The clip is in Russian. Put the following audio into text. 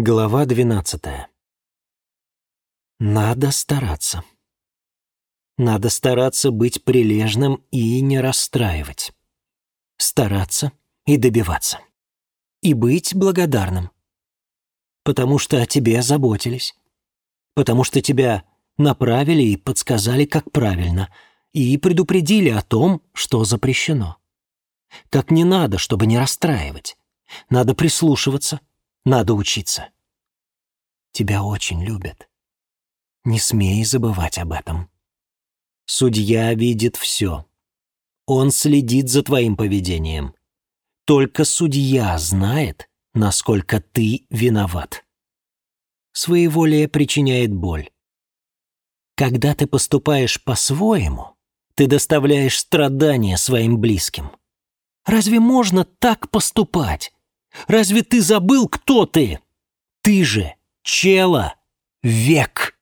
Глава 12. Надо стараться. Надо стараться быть прилежным и не расстраивать. Стараться и добиваться. И быть благодарным. Потому что о тебе заботились. Потому что тебя направили и подсказали, как правильно, и предупредили о том, что запрещено. Как не надо, чтобы не расстраивать. Надо прислушиваться — надо учиться. Тебя очень любят. Не смей забывать об этом. Судья видит все. Он следит за твоим поведением. Только судья знает, насколько ты виноват. Своеволие причиняет боль. Когда ты поступаешь по-своему, ты доставляешь страдания своим близким. Разве можно так поступать? Разве ты забыл, кто ты? Ты же Чела век.